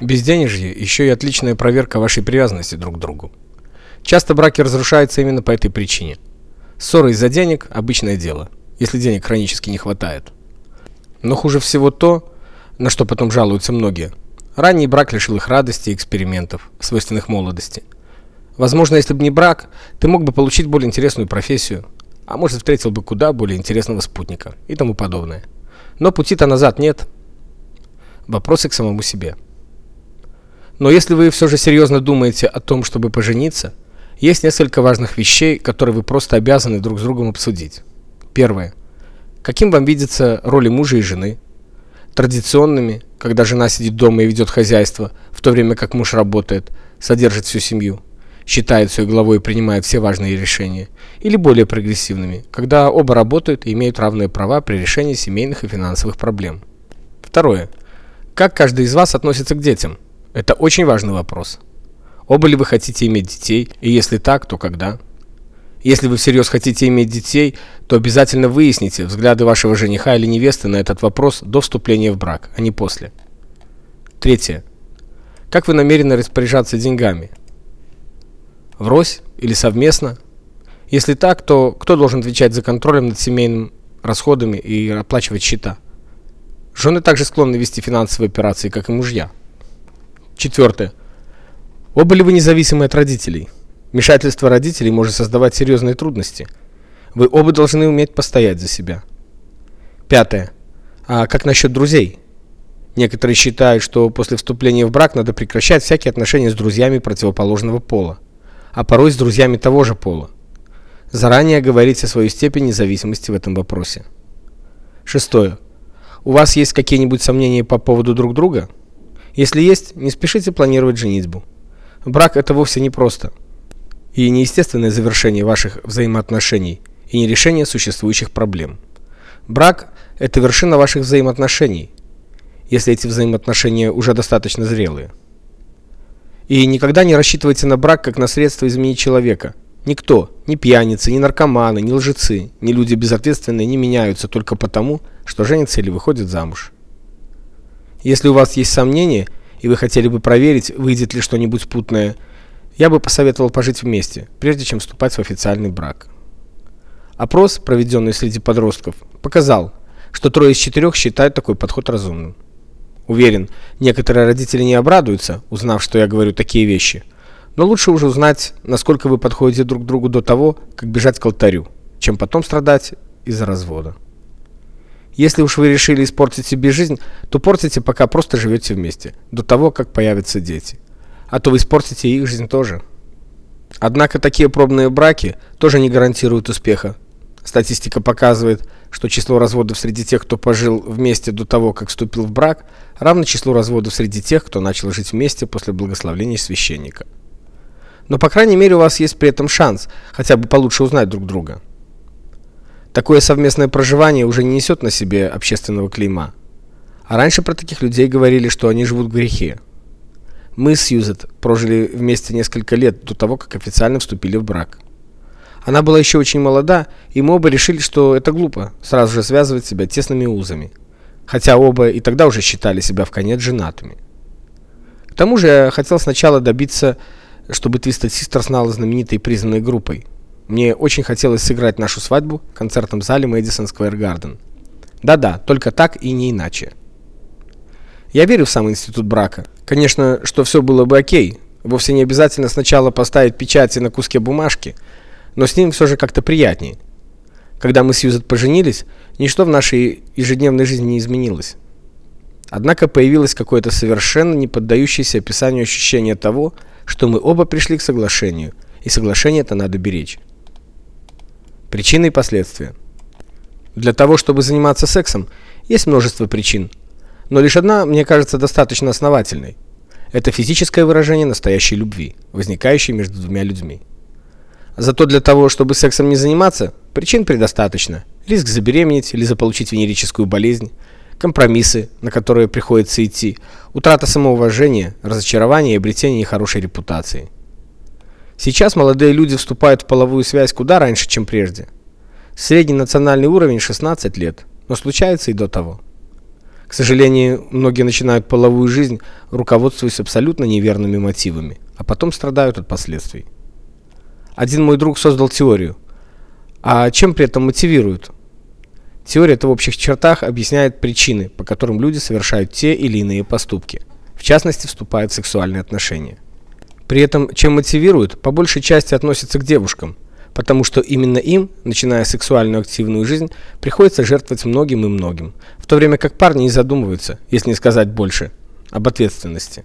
Безденежье еще и отличная проверка вашей привязанности друг к другу. Часто браки разрушаются именно по этой причине. Ссоры из-за денег – обычное дело, если денег хронически не хватает. Но хуже всего то, на что потом жалуются многие. Ранний брак лишил их радости и экспериментов, свойственных молодости. Возможно, если бы не брак, ты мог бы получить более интересную профессию, а может встретил бы куда более интересного спутника и тому подобное. Но пути-то назад нет. Вопросы к самому себе. Но если вы все же серьезно думаете о том, чтобы пожениться, есть несколько важных вещей, которые вы просто обязаны друг с другом обсудить. Первое. Каким вам видятся роли мужа и жены? Традиционными, когда жена сидит дома и ведет хозяйство, в то время как муж работает, содержит всю семью, считает своей главой и принимает все важные решения, или более прогрессивными, когда оба работают и имеют равные права при решении семейных и финансовых проблем. Второе. Как каждый из вас относится к детям? Это очень важный вопрос. Оба ли вы хотите иметь детей, и если так, то когда? Если вы всерьез хотите иметь детей, то обязательно выясните взгляды вашего жениха или невесты на этот вопрос до вступления в брак, а не после. Третье. Как вы намерены распоряжаться деньгами? Врозь или совместно? Если так, то кто должен отвечать за контролем над семейными расходами и оплачивать счета? Жены также склонны вести финансовые операции, как и мужья. Четвертое. Оба ли вы независимы от родителей? Вмешательство родителей может создавать серьезные трудности. Вы оба должны уметь постоять за себя. Пятое. А как насчет друзей? Некоторые считают, что после вступления в брак надо прекращать всякие отношения с друзьями противоположного пола, а порой с друзьями того же пола. Заранее говорите свою степень независимости в этом вопросе. Шестое. У вас есть какие-нибудь сомнения по поводу друг друга? Если есть, не спешите планировать женитьбу. Брак это вовсе не просто. И не естественное завершение ваших взаимоотношений, и не решение существующих проблем. Брак это вершина ваших взаимоотношений, если эти взаимоотношения уже достаточно зрелые. И никогда не рассчитывайте на брак как на средство изменить человека. Никто, ни пьяницы, ни наркоманы, ни лжецы, ни люди безответственные не меняются только потому, что женятся или выходят замуж. Если у вас есть сомнения, и вы хотели бы проверить, выйдет ли что-нибудь путное, я бы посоветовал пожить вместе, прежде чем вступать в официальный брак. Опрос, проведенный среди подростков, показал, что трое из четырех считают такой подход разумным. Уверен, некоторые родители не обрадуются, узнав, что я говорю такие вещи. Но лучше уже узнать, насколько вы подходите друг к другу до того, как бежать к алтарю, чем потом страдать из-за развода. Если уж вы решили испортить себе жизнь, то портите, пока просто живете вместе, до того, как появятся дети. А то вы испортите их жизнь тоже. Однако такие пробные браки тоже не гарантируют успеха. Статистика показывает, что число разводов среди тех, кто пожил вместе до того, как вступил в брак, равно числу разводов среди тех, кто начал жить вместе после благословения священника. Но по крайней мере у вас есть при этом шанс хотя бы получше узнать друг друга. Такое совместное проживание уже не несет на себе общественного клейма. А раньше про таких людей говорили, что они живут в грехе. Мы с Юзет прожили вместе несколько лет до того, как официально вступили в брак. Она была еще очень молода, и мы оба решили, что это глупо сразу же связывать себя тесными узами. Хотя оба и тогда уже считали себя в конец женатыми. К тому же я хотел сначала добиться, чтобы Twisted Sister стала знаменитой признанной группой. Мне очень хотелось сыграть нашу свадьбу в концертном зале Madison Square Garden. Да-да, только так и не иначе. Я верю в сам институт брака. Конечно, что все было бы о'кей. Вовсе не обязательно сначала поставить печати на куске бумажки, но с ним все же как-то приятнее. Когда мы с Юзет поженились, ничто в нашей ежедневной жизни не изменилось. Однако появилось какое-то совершенно не поддающееся описанию ощущение того, что мы оба пришли к соглашению, и соглашение это надо беречь. Причины и последствия. Для того, чтобы заниматься сексом, есть множество причин, но лишь одна, мне кажется, достаточно основательной. Это физическое выражение настоящей любви, возникающей между двумя людьми. Зато для того, чтобы сексом не заниматься, причин предостаточно. Риск забеременеть или заполучить венерическую болезнь, компромиссы, на которые приходится идти, утрата самоуважения, разочарование и обретение нехорошей репутации. Сейчас молодые люди вступают в половую связь куда раньше, чем прежде. Средний национальный уровень 16 лет, но случается и до того. К сожалению, многие начинают половую жизнь, руководствуясь абсолютно неверными мотивами, а потом страдают от последствий. Один мой друг создал теорию. А чем при этом мотивируют? Теория это в общих чертах объясняет причины, по которым люди совершают те или иные поступки. В частности, вступают в сексуальные отношения. При этом, чем мотивируют, по большей части относятся к девушкам, потому что именно им, начиная сексуальную активную жизнь, приходится жертвовать многим и многим, в то время как парни не задумываются, если не сказать больше, об ответственности.